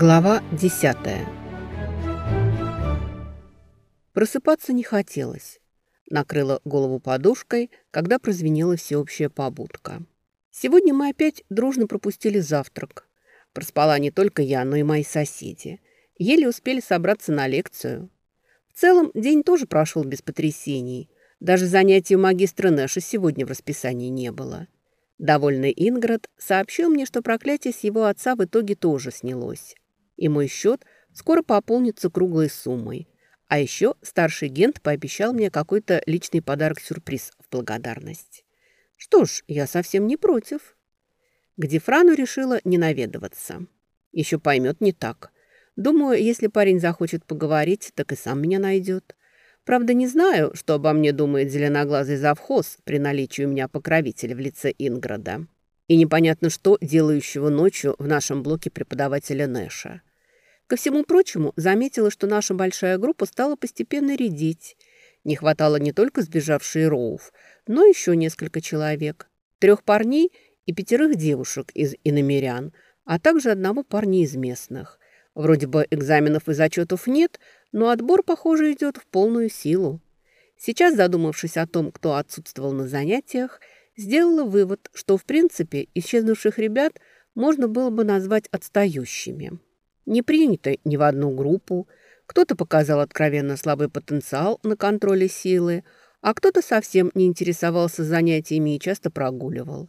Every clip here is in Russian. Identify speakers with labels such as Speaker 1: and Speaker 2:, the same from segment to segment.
Speaker 1: Глава десятая. Просыпаться не хотелось. Накрыла голову подушкой, когда прозвенела всеобщая побудка. Сегодня мы опять дружно пропустили завтрак. Проспала не только я, но и мои соседи. Еле успели собраться на лекцию. В целом, день тоже прошел без потрясений. Даже занятий у магистра Нэша сегодня в расписании не было. Довольный Инград сообщил мне, что проклятие с его отца в итоге тоже снялось и мой счет скоро пополнится круглой суммой. А еще старший гент пообещал мне какой-то личный подарок-сюрприз в благодарность. Что ж, я совсем не против. К Дифрану решила не наведываться. Еще поймет не так. Думаю, если парень захочет поговорить, так и сам меня найдет. Правда, не знаю, что обо мне думает зеленоглазый завхоз при наличии у меня покровителя в лице Инграда. И непонятно что, делающего ночью в нашем блоке преподавателя Нэша. Ко всему прочему, заметила, что наша большая группа стала постепенно редеть. Не хватало не только сбежавшей Роуф, но еще несколько человек. Трех парней и пятерых девушек из иномерян, а также одного парня из местных. Вроде бы экзаменов и зачетов нет, но отбор, похоже, идет в полную силу. Сейчас, задумавшись о том, кто отсутствовал на занятиях, сделала вывод, что, в принципе, исчезнувших ребят можно было бы назвать отстающими не принято ни в одну группу. Кто-то показал откровенно слабый потенциал на контроле силы, а кто-то совсем не интересовался занятиями и часто прогуливал.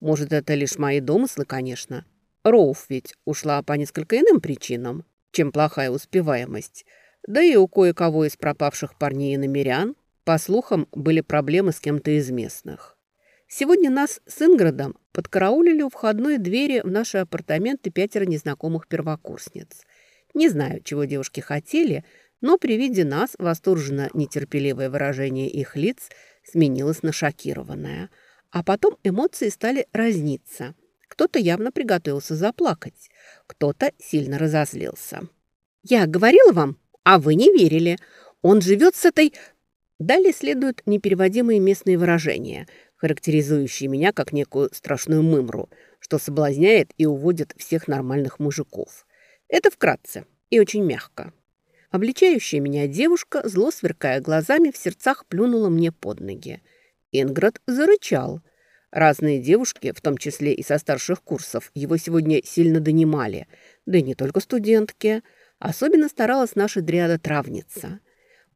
Speaker 1: Может, это лишь мои домыслы, конечно. Роуф ведь ушла по несколько иным причинам, чем плохая успеваемость. Да и у кое-кого из пропавших парней и намерян, по слухам, были проблемы с кем-то из местных. Сегодня нас с Инградом подкараулили у входной двери в наши апартаменты пятеро незнакомых первокурсниц. Не знаю, чего девушки хотели, но при виде нас восторженно нетерпеливое выражение их лиц сменилось на шокированное. А потом эмоции стали разниться. Кто-то явно приготовился заплакать, кто-то сильно разозлился. «Я говорила вам, а вы не верили. Он живет с этой...» Далее следуют непереводимые местные выражения – характеризующий меня как некую страшную мымру, что соблазняет и уводит всех нормальных мужиков. Это вкратце и очень мягко. Обличающая меня девушка, зло сверкая глазами, в сердцах плюнула мне под ноги. Инград зарычал. Разные девушки, в том числе и со старших курсов, его сегодня сильно донимали. Да и не только студентки. Особенно старалась наша дриада-травница.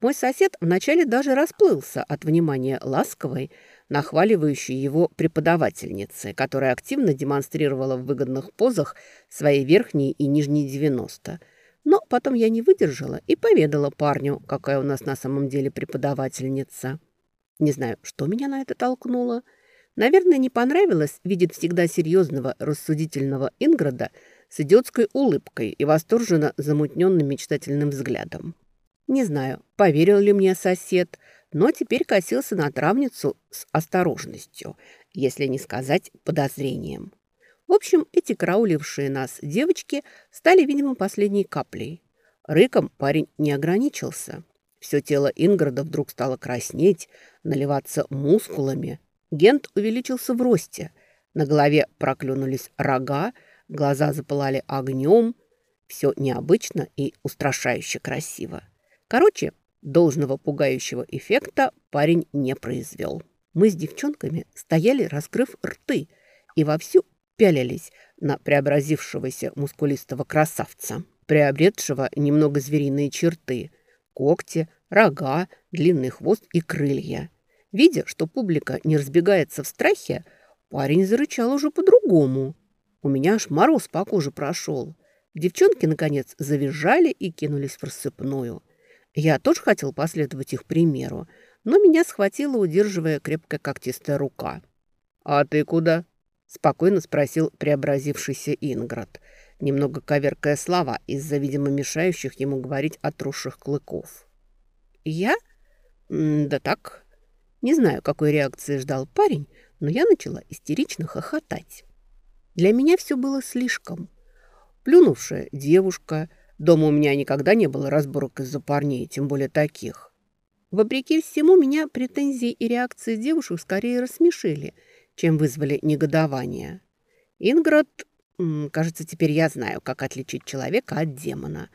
Speaker 1: Мой сосед вначале даже расплылся от внимания ласковой, нахваливающей его преподавательницы, которая активно демонстрировала в выгодных позах свои верхние и нижние 90. Но потом я не выдержала и поведала парню, какая у нас на самом деле преподавательница. Не знаю, что меня на это толкнуло. Наверное, не понравилось видеть всегда серьезного, рассудительного Инграда с идиотской улыбкой и восторженно замутненным мечтательным взглядом. Не знаю, поверил ли мне сосед – но теперь косился на травницу с осторожностью, если не сказать подозрением. В общем, эти караулившие нас девочки стали, видимо, последней каплей. Рыком парень не ограничился. Все тело Инграда вдруг стало краснеть, наливаться мускулами. Гент увеличился в росте. На голове проклюнулись рога, глаза запылали огнем. Все необычно и устрашающе красиво. Короче, Должного пугающего эффекта парень не произвел. Мы с девчонками стояли, раскрыв рты, и вовсю пялились на преобразившегося мускулистого красавца, приобретшего немного звериные черты, когти, рога, длинный хвост и крылья. Видя, что публика не разбегается в страхе, парень зарычал уже по-другому. У меня аж мороз по коже прошел. Девчонки, наконец, завизжали и кинулись в рассыпную. Я тоже хотел последовать их примеру, но меня схватила, удерживая крепкая когтистая рука. «А ты куда?» – спокойно спросил преобразившийся Инград, немного коверкая слова из-за, видимо, мешающих ему говорить о трусших клыков. «Я? Да так. Не знаю, какой реакции ждал парень, но я начала истерично хохотать. Для меня все было слишком. Плюнувшая девушка – Дома у меня никогда не было разборок из-за парней, тем более таких. Вопреки всему, меня претензии и реакции девушек скорее рассмешили, чем вызвали негодование. Инград кажется, теперь я знаю, как отличить человека от демона.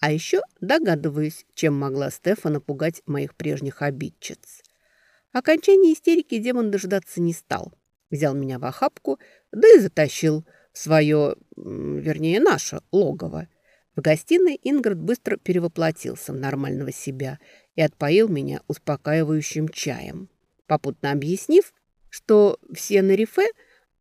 Speaker 1: А еще догадываюсь, чем могла Стефа напугать моих прежних обидчиц. Окончания истерики демон дождаться не стал. Взял меня в охапку, да и затащил в свое, вернее, наше логово. В гостиной Ингрид быстро перевоплотился в нормального себя и отпоил меня успокаивающим чаем, попутно объяснив, что все на рифе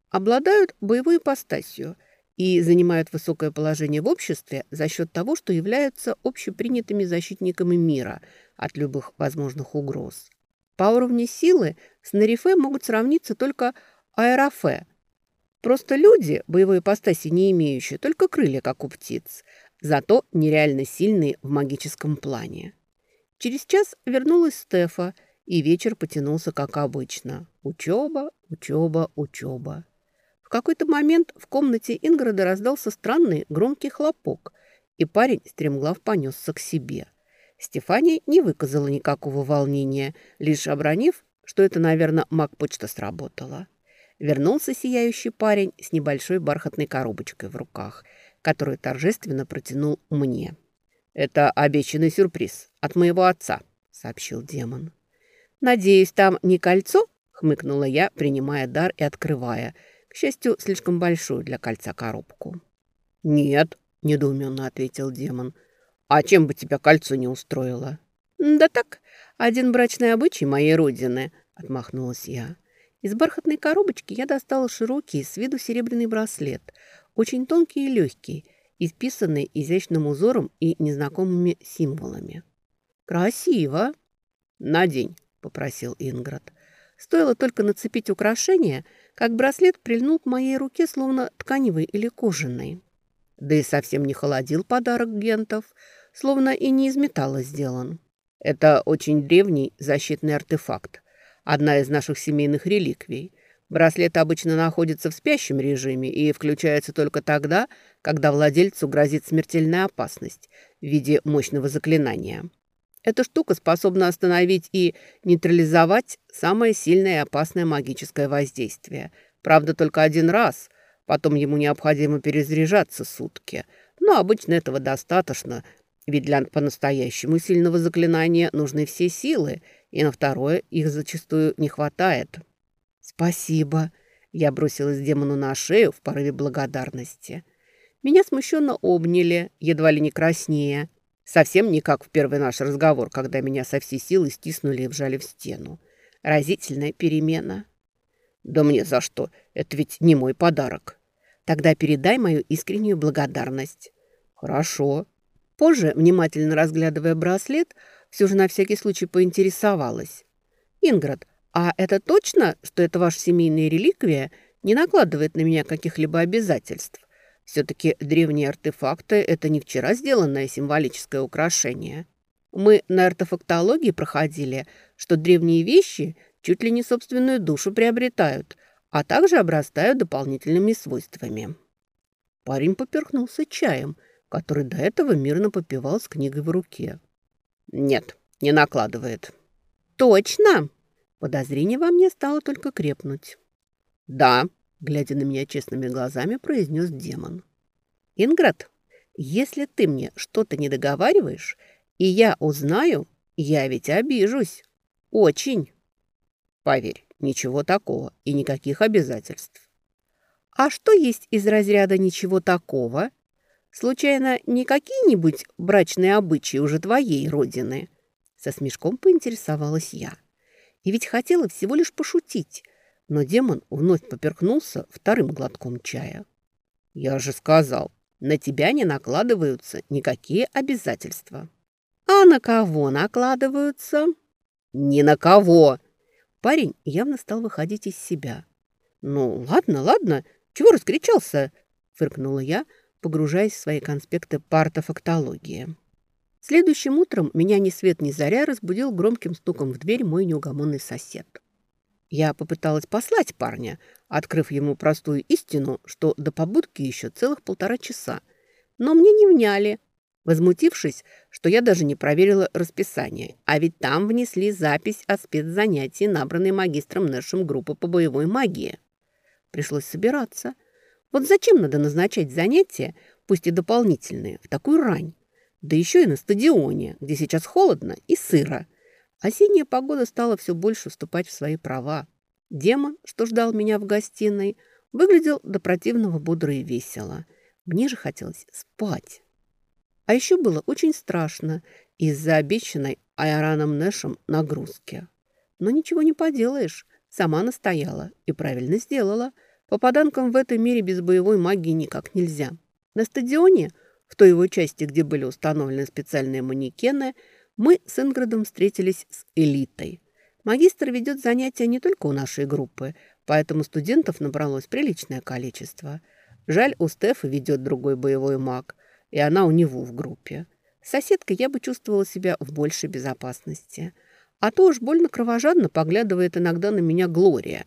Speaker 1: обладают боевой ипостасью и занимают высокое положение в обществе за счет того, что являются общепринятыми защитниками мира от любых возможных угроз. По уровню силы с Нарифе могут сравниться только аэрофе. Просто люди, боевой ипостаси не имеющие, только крылья, как у птиц, зато нереально сильные в магическом плане. Через час вернулась Стефа, и вечер потянулся, как обычно. Учеба, учеба, учеба. В какой-то момент в комнате Инграда раздался странный громкий хлопок, и парень стремглав понесся к себе. Стефания не выказала никакого волнения, лишь обронив, что это, наверное, маг-почта сработала. Вернулся сияющий парень с небольшой бархатной коробочкой в руках, которую торжественно протянул мне. «Это обещанный сюрприз от моего отца», — сообщил демон. «Надеюсь, там не кольцо?» — хмыкнула я, принимая дар и открывая. К счастью, слишком большую для кольца коробку. «Нет», — недоуменно ответил демон. «А чем бы тебя кольцо не устроило?» «Да так, один брачный обычай моей родины», — отмахнулась я. Из бархатной коробочки я достала широкий, с виду серебряный браслет, очень тонкий и легкий, исписанный изящным узором и незнакомыми символами. «Красиво!» «Надень», — попросил Инград. Стоило только нацепить украшение, как браслет прильнул к моей руке, словно тканевый или кожаный. Да и совсем не холодил подарок гентов, словно и не из металла сделан. Это очень древний защитный артефакт, одна из наших семейных реликвий. Браслет обычно находится в спящем режиме и включается только тогда, когда владельцу грозит смертельная опасность в виде мощного заклинания. Эта штука способна остановить и нейтрализовать самое сильное и опасное магическое воздействие. Правда, только один раз. Потом ему необходимо перезаряжаться сутки. Но обычно этого достаточно, ведь для по-настоящему сильного заклинания нужны все силы, и на второе их зачастую не хватает. «Спасибо!» Я бросилась демону на шею в порыве благодарности. Меня смущенно обняли, едва ли не краснее. Совсем не как в первый наш разговор, когда меня со всей силы стиснули и вжали в стену. Разительная перемена. «Да мне за что? Это ведь не мой подарок». «Тогда передай мою искреннюю благодарность». «Хорошо». Позже, внимательно разглядывая браслет, все же на всякий случай поинтересовалась. «Инград, а это точно, что это ваша семейная реликвия не накладывает на меня каких-либо обязательств? Все-таки древние артефакты – это не вчера сделанное символическое украшение. Мы на артефактологии проходили, что древние вещи чуть ли не собственную душу приобретают, а также обрастают дополнительными свойствами. Парень поперхнулся чаем, который до этого мирно попивал с книгой в руке. «Нет, не накладывает». «Точно?» Подозрение во мне стало только крепнуть. «Да», — глядя на меня честными глазами, произнес демон. «Инград, если ты мне что-то не договариваешь, и я узнаю, я ведь обижусь. Очень». «Поверь, ничего такого и никаких обязательств». «А что есть из разряда ничего такого? Случайно не какие-нибудь брачные обычаи уже твоей родины?» Со смешком поинтересовалась я. И ведь хотела всего лишь пошутить. Но демон вновь поперхнулся вторым глотком чая. «Я же сказал, на тебя не накладываются никакие обязательства». «А на кого накладываются?» «Ни на кого!» Парень явно стал выходить из себя. «Ну, ладно, ладно, чего раскричался?» фыркнула я, погружаясь в свои конспекты по артефактологии. Следующим утром меня ни свет ни заря разбудил громким стуком в дверь мой неугомонный сосед. Я попыталась послать парня, открыв ему простую истину, что до побудки еще целых полтора часа. Но мне не вняли, возмутившись, что я даже не проверила расписание. А ведь там внесли запись о спецзанятии, набранной магистром Нэшем группы по боевой магии. Пришлось собираться. Вот зачем надо назначать занятия, пусть и дополнительные, в такую рань? Да еще и на стадионе, где сейчас холодно и сыро. Осенняя погода стала все больше вступать в свои права. Демон, что ждал меня в гостиной, выглядел до противного бодро и весело. Мне же хотелось спать. А еще было очень страшно из-за обещанной Айраном Нэшем нагрузки. Но ничего не поделаешь. Сама настояла и правильно сделала. Попаданкам в этом мире без боевой магии никак нельзя. На стадионе, в той его части, где были установлены специальные манекены, мы с Инградом встретились с элитой. Магистр ведет занятия не только у нашей группы, поэтому студентов набралось приличное количество. Жаль, у Стефа ведет другой боевой маг, и она у него в группе. С соседкой я бы чувствовала себя в большей безопасности. А то уж больно кровожадно поглядывает иногда на меня Глория.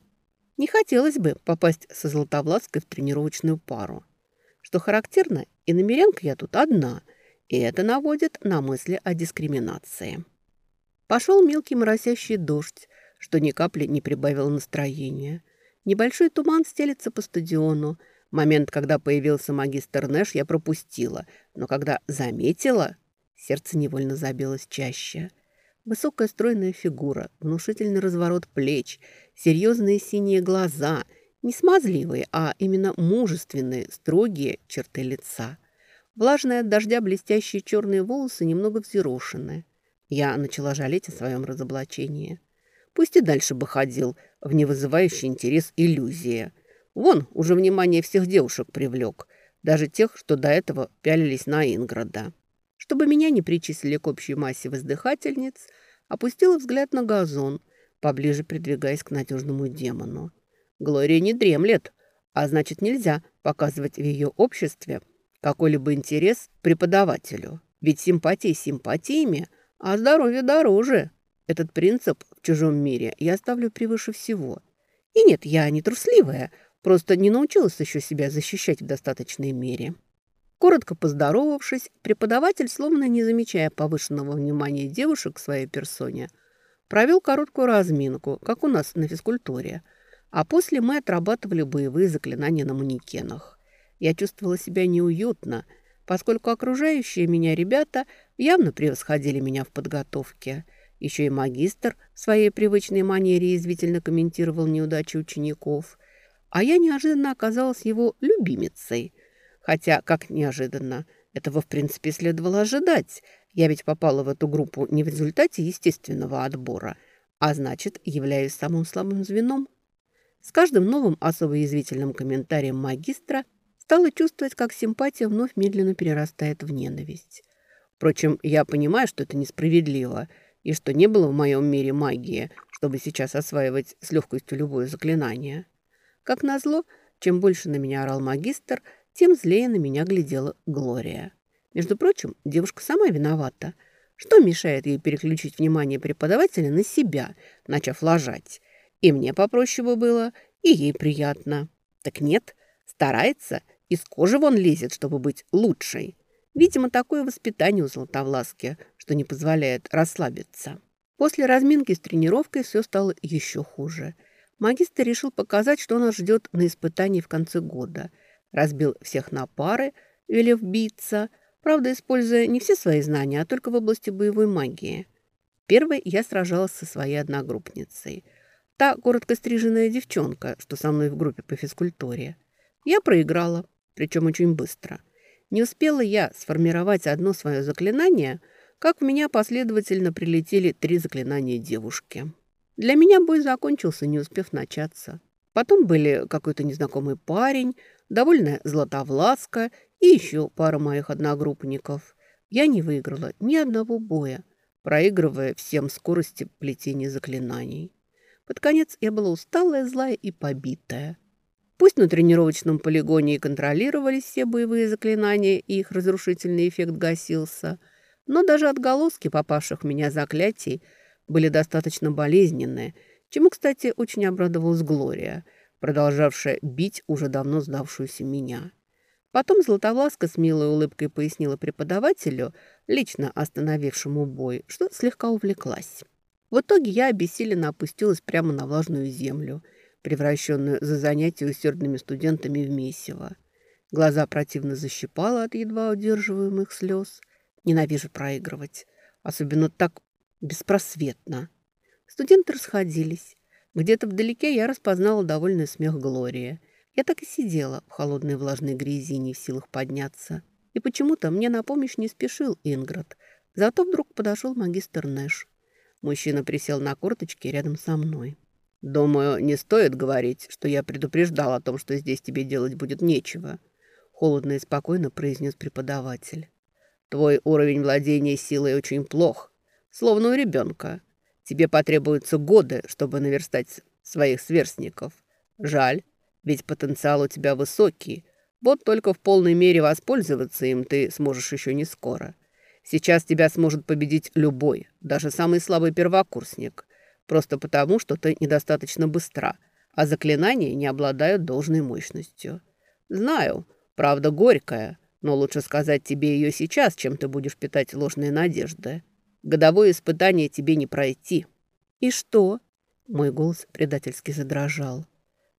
Speaker 1: Не хотелось бы попасть со Златовлаской в тренировочную пару. Что характерно, и намерянка я тут одна, и это наводит на мысли о дискриминации. Пошел мелкий моросящий дождь, что ни капли не прибавило настроения. Небольшой туман стелется по стадиону. Момент, когда появился магистр Нэш, я пропустила, но когда заметила, сердце невольно забилось чаще. Высокая стройная фигура, внушительный разворот плеч, серьезные синие глаза, не смазливые, а именно мужественные, строгие черты лица. Влажные от дождя блестящие черные волосы немного взъерошены. Я начала жалеть о своем разоблачении. Пусть и дальше бы ходил в невызывающий интерес иллюзия. Вон, уже внимание всех девушек привлек, даже тех, что до этого пялились на Инграда. Чтобы меня не причислили к общей массе воздыхательниц, опустила взгляд на газон, поближе придвигаясь к надежному демону. Глория не дремлет, а значит нельзя показывать в ее обществе какой-либо интерес преподавателю. Ведь симпатии симпатиями – а здоровье дороже. Этот принцип в чужом мире я ставлю превыше всего. И нет, я не трусливая, просто не научилась еще себя защищать в достаточной мере. Коротко поздоровавшись, преподаватель, словно не замечая повышенного внимания девушек к своей персоне, провел короткую разминку, как у нас на физкультуре, а после мы отрабатывали боевые заклинания на манекенах. Я чувствовала себя неуютно – поскольку окружающие меня ребята явно превосходили меня в подготовке. Еще и магистр в своей привычной манере извительно комментировал неудачи учеников. А я неожиданно оказалась его любимицей. Хотя, как неожиданно, этого в принципе следовало ожидать. Я ведь попала в эту группу не в результате естественного отбора, а значит, являюсь самым слабым звеном. С каждым новым особо язвительным комментарием магистра стала чувствовать, как симпатия вновь медленно перерастает в ненависть. Впрочем, я понимаю, что это несправедливо, и что не было в моем мире магии, чтобы сейчас осваивать с легкостью любое заклинание. Как назло, чем больше на меня орал магистр, тем злее на меня глядела Глория. Между прочим, девушка сама виновата. Что мешает ей переключить внимание преподавателя на себя, начав лажать? И мне попроще бы было, и ей приятно. Так нет, старается из кожи вон лезет, чтобы быть лучшей. Видимо, такое воспитание у Златовласки, что не позволяет расслабиться. После разминки с тренировкой все стало еще хуже. Магистр решил показать, что нас ждет на испытании в конце года. Разбил всех на пары, велев биться, правда, используя не все свои знания, а только в области боевой магии. Первой я сражалась со своей одногруппницей. Та коротко стриженная девчонка, что со мной в группе по физкультуре. Я проиграла, причем очень быстро. Не успела я сформировать одно свое заклинание, как в меня последовательно прилетели три заклинания девушки. Для меня бой закончился, не успев начаться. Потом были какой-то незнакомый парень, довольно златовласка и еще пара моих одногруппников. Я не выиграла ни одного боя, проигрывая всем скорости плетения заклинаний. Под конец я была усталая, злая и побитая. Пусть на тренировочном полигоне и контролировались все боевые заклинания, и их разрушительный эффект гасился, но даже отголоски попавших в меня заклятий были достаточно болезненные, чему, кстати, очень обрадовалась Глория, продолжавшая бить уже давно сдавшуюся меня. Потом Златовласка с милой улыбкой пояснила преподавателю, лично остановившему бой, что слегка увлеклась. В итоге я обессиленно опустилась прямо на влажную землю – превращенную за занятия усердными студентами в месиво. Глаза противно защипало от едва удерживаемых слез. Ненавижу проигрывать, особенно так беспросветно. Студенты расходились. Где-то вдалеке я распознала довольный смех Глории. Я так и сидела в холодной влажной грязи, не в силах подняться. И почему-то мне на помощь не спешил Инград. Зато вдруг подошел магистр Нэш. Мужчина присел на корточки рядом со мной. «Думаю, не стоит говорить, что я предупреждал о том, что здесь тебе делать будет нечего», холодно и спокойно произнес преподаватель. «Твой уровень владения силой очень плох, словно у ребенка. Тебе потребуются годы, чтобы наверстать своих сверстников. Жаль, ведь потенциал у тебя высокий. Вот только в полной мере воспользоваться им ты сможешь еще не скоро. Сейчас тебя сможет победить любой, даже самый слабый первокурсник просто потому, что ты недостаточно быстра, а заклинания не обладают должной мощностью. Знаю, правда горькая, но лучше сказать тебе ее сейчас, чем ты будешь питать ложные надежды. Годовое испытание тебе не пройти». «И что?» Мой голос предательски задрожал.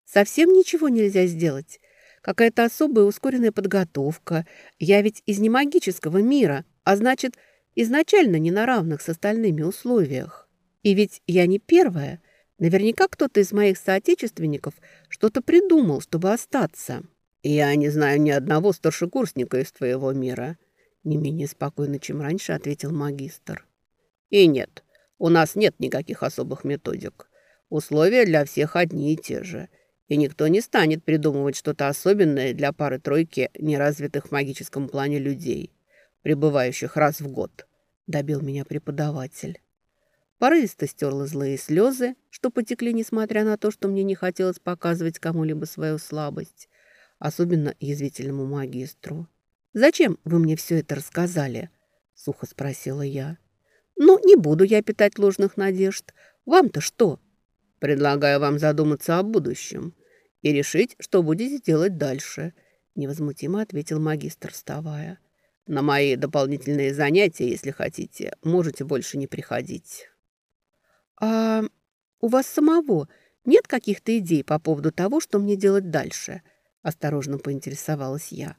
Speaker 1: «Совсем ничего нельзя сделать? Какая-то особая ускоренная подготовка. Я ведь из немагического мира, а значит, изначально не на равных с остальными условиях». И ведь я не первая. Наверняка кто-то из моих соотечественников что-то придумал, чтобы остаться. Я не знаю ни одного старшекурсника из твоего мира. Не менее спокойно, чем раньше, ответил магистр. И нет, у нас нет никаких особых методик. Условия для всех одни и те же. И никто не станет придумывать что-то особенное для пары-тройки неразвитых в магическом плане людей, пребывающих раз в год, добил меня преподаватель. Порывисто стерла злые слезы, что потекли, несмотря на то, что мне не хотелось показывать кому-либо свою слабость, особенно язвительному магистру. «Зачем вы мне все это рассказали?» — сухо спросила я. «Ну, не буду я питать ложных надежд. Вам-то что?» «Предлагаю вам задуматься о будущем и решить, что будете делать дальше», — невозмутимо ответил магистр, вставая. «На мои дополнительные занятия, если хотите, можете больше не приходить». «А у вас самого нет каких-то идей по поводу того, что мне делать дальше?» Осторожно поинтересовалась я.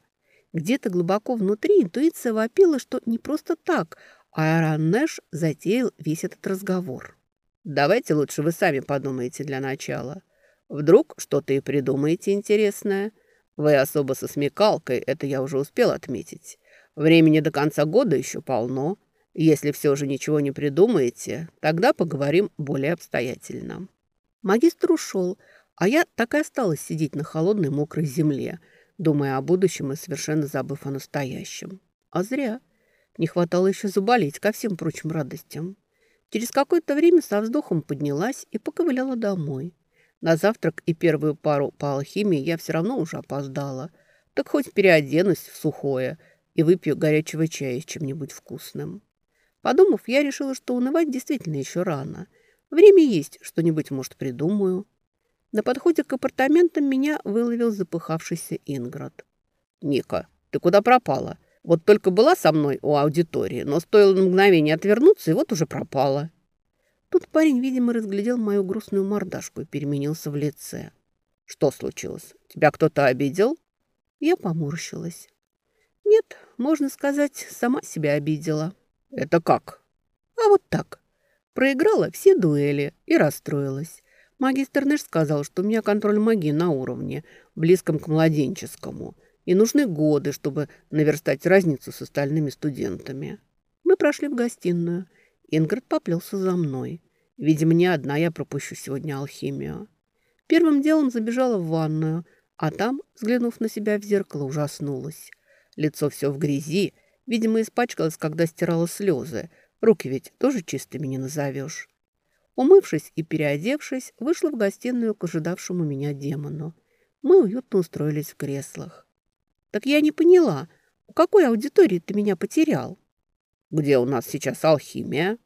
Speaker 1: Где-то глубоко внутри интуиция вопила, что не просто так Айрон Нэш затеял весь этот разговор. «Давайте лучше вы сами подумаете для начала. Вдруг что-то и придумаете интересное. Вы особо со смекалкой, это я уже успел отметить. Времени до конца года еще полно. Если все же ничего не придумаете, тогда поговорим более обстоятельно». Магистр ушел, а я так и осталась сидеть на холодной мокрой земле, думая о будущем и совершенно забыв о настоящем. А зря. Не хватало еще заболеть ко всем прочим радостям. Через какое-то время со вздохом поднялась и поковыляла домой. На завтрак и первую пару по алхимии я все равно уже опоздала. Так хоть переоденусь в сухое и выпью горячего чая с чем-нибудь вкусным. Подумав, я решила, что унывать действительно еще рано. Время есть, что-нибудь, может, придумаю. На подходе к апартаментам меня выловил запыхавшийся Инград. «Ника, ты куда пропала? Вот только была со мной у аудитории, но стоило на мгновение отвернуться, и вот уже пропала». Тут парень, видимо, разглядел мою грустную мордашку и переменился в лице. «Что случилось? Тебя кто-то обидел?» Я поморщилась. «Нет, можно сказать, сама себя обидела». «Это как?» «А вот так. Проиграла все дуэли и расстроилась. Магистр Нэш сказал, что у меня контроль магии на уровне, близком к младенческому, и нужны годы, чтобы наверстать разницу с остальными студентами. Мы прошли в гостиную. Ингрид поплелся за мной. Видимо, не одна я пропущу сегодня алхимию. Первым делом забежала в ванную, а там, взглянув на себя в зеркало, ужаснулась. Лицо все в грязи, Видимо, испачкалась, когда стирала слезы. Руки ведь тоже чистыми не назовешь. Умывшись и переодевшись, вышла в гостиную к ожидавшему меня демону. Мы уютно устроились в креслах. «Так я не поняла, у какой аудитории ты меня потерял?» «Где у нас сейчас алхимия?»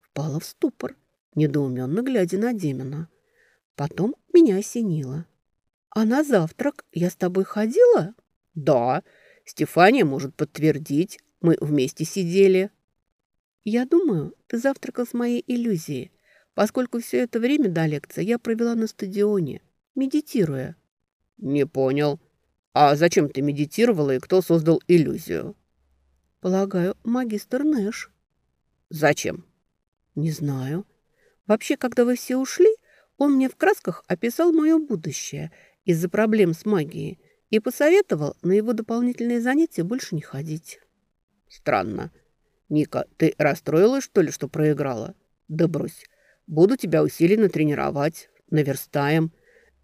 Speaker 1: Впала в ступор, недоуменно глядя на демона. Потом меня осенило. «А на завтрак я с тобой ходила?» «Да, Стефания может подтвердить. Мы вместе сидели. Я думаю, ты завтракал с моей иллюзией. поскольку все это время до лекции я провела на стадионе, медитируя.
Speaker 2: «Не понял. А зачем ты медитировала и кто создал иллюзию?»
Speaker 1: «Полагаю, магистр Нэш».
Speaker 2: «Зачем?»
Speaker 1: «Не знаю. Вообще, когда вы все ушли, он мне в красках описал мое будущее из-за проблем с магией и посоветовал на его дополнительные занятия больше не ходить».
Speaker 2: «Странно. Ника, ты расстроилась, что ли, что проиграла? Да брось. Буду тебя усиленно тренировать. Наверстаем.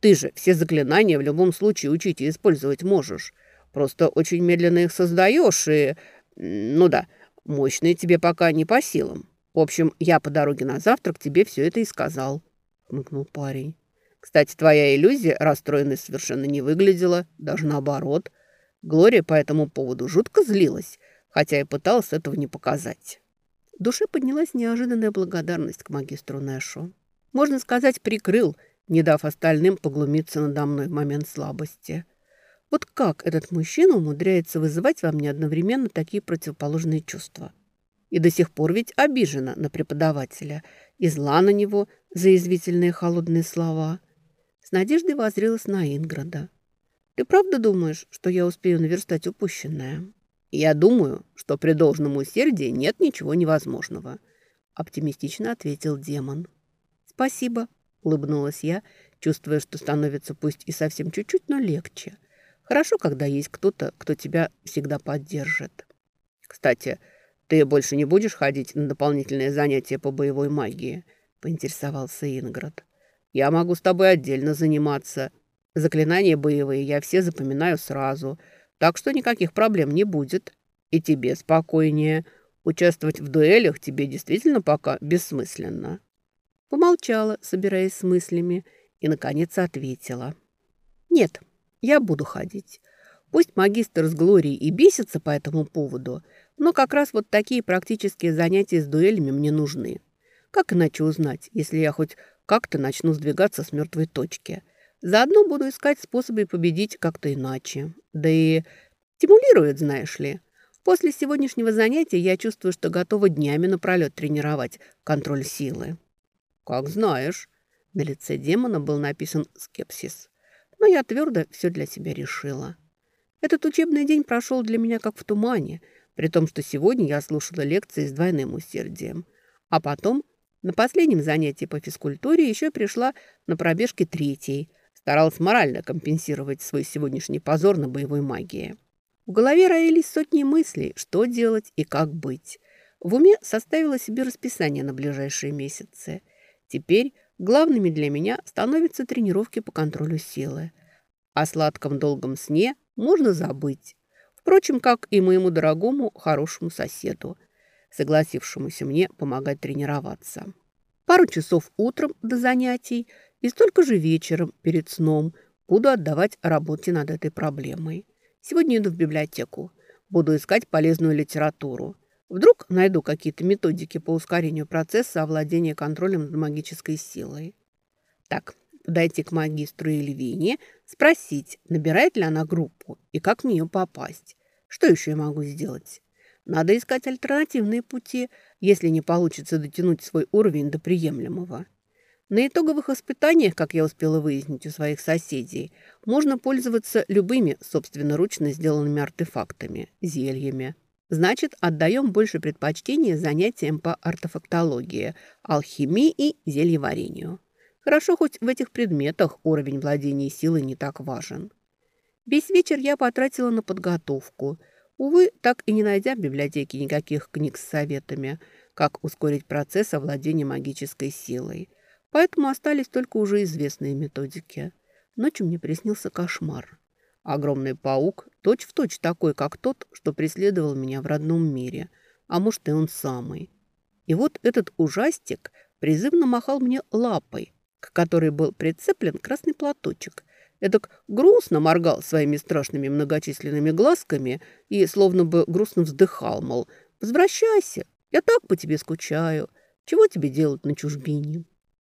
Speaker 2: Ты же все заклинания в любом случае учить и использовать можешь. Просто очень медленно их создаешь и... Ну да, мощные тебе пока не по силам. В общем, я по дороге на завтрак тебе все это и сказал», — хмыкнул парень. «Кстати, твоя иллюзия расстроенной совершенно не выглядела, даже наоборот. Глория по этому поводу жутко злилась, хотя и пыталась этого не показать».
Speaker 1: В душе поднялась неожиданная благодарность к магистру Нэшу. Можно сказать, прикрыл, не дав остальным поглумиться надо мной в момент слабости. Вот как этот мужчина умудряется вызывать во мне одновременно такие противоположные чувства? И до сих пор ведь обижена на преподавателя и зла на него за язвительные холодные слова. С надеждой возрилась на Инграда. «Ты правда думаешь, что я успею наверстать упущенное?»
Speaker 2: «Я думаю, что при должном усердии нет ничего невозможного», – оптимистично ответил демон.
Speaker 1: «Спасибо», – улыбнулась я, чувствуя, что становится пусть и совсем чуть-чуть, но легче. Хорошо, когда есть кто-то, кто тебя всегда поддержит.
Speaker 2: «Кстати, ты больше не будешь ходить на дополнительные занятия по боевой магии?» – поинтересовался Инград. «Я могу с тобой отдельно заниматься. Заклинания боевые я все запоминаю сразу – так что никаких проблем не будет. И тебе спокойнее. Участвовать в дуэлях тебе действительно пока бессмысленно».
Speaker 1: Помолчала, собираясь с мыслями, и, наконец, ответила. «Нет, я буду ходить. Пусть магистр с Глорией и бесится по этому поводу, но как раз вот такие практические занятия с дуэлями мне нужны. Как иначе узнать, если я хоть как-то начну сдвигаться с мертвой точки?» Заодно буду искать способы победить как-то иначе. Да и стимулирует, знаешь ли. После сегодняшнего занятия я чувствую, что готова днями напролет тренировать контроль силы.
Speaker 2: Как знаешь.
Speaker 1: На лице демона был написан скепсис. Но я твердо все для себя решила. Этот учебный день прошел для меня как в тумане, при том, что сегодня я слушала лекции с двойным усердием. А потом на последнем занятии по физкультуре еще пришла на пробежке третьей – Старалась морально компенсировать свой сегодняшний позор на боевой магии. В голове роились сотни мыслей, что делать и как быть. В уме составила себе расписание на ближайшие месяцы. Теперь главными для меня становятся тренировки по контролю силы. О сладком долгом сне можно забыть. Впрочем, как и моему дорогому хорошему соседу, согласившемуся мне помогать тренироваться. Пару часов утром до занятий – и столько же вечером, перед сном, буду отдавать работе над этой проблемой. Сегодня иду в библиотеку. Буду искать полезную литературу. Вдруг найду какие-то методики по ускорению процесса овладения контролем над магической силой. Так, подойти к магистру Эльвине, спросить, набирает ли она группу и как в нее попасть. Что еще я могу сделать? Надо искать альтернативные пути, если не получится дотянуть свой уровень до приемлемого. На итоговых испытаниях, как я успела выяснить у своих соседей, можно пользоваться любыми собственноручно сделанными артефактами, зельями. Значит, отдаем больше предпочтения занятиям по артефактологии, алхимии и зельеварению. Хорошо, хоть в этих предметах уровень владения силой не так важен. Весь вечер я потратила на подготовку. Увы, так и не найдя в библиотеке никаких книг с советами, как ускорить процесс овладения магической силой – Поэтому остались только уже известные методики. Ночью мне приснился кошмар. Огромный паук, точь-в-точь точь такой, как тот, что преследовал меня в родном мире, а может и он самый. И вот этот ужастик призывно махал мне лапой, к которой был прицеплен красный платочек. Эдак грустно моргал своими страшными многочисленными глазками и словно бы грустно вздыхал, мол, «Возвращайся, я так по тебе скучаю. Чего тебе делать на чужбине?»